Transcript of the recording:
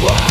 Whoa.